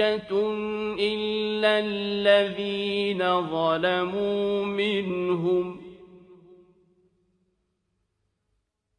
حجة إلا الذين ظلموا منهم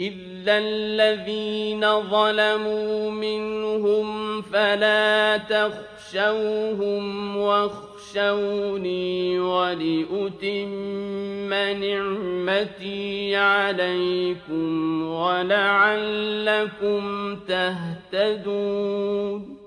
إلا الذين ظلموا منهم فلا تخشوهم واخشوني ولأتم نعمتي عليكم ولعلكم تهتدون.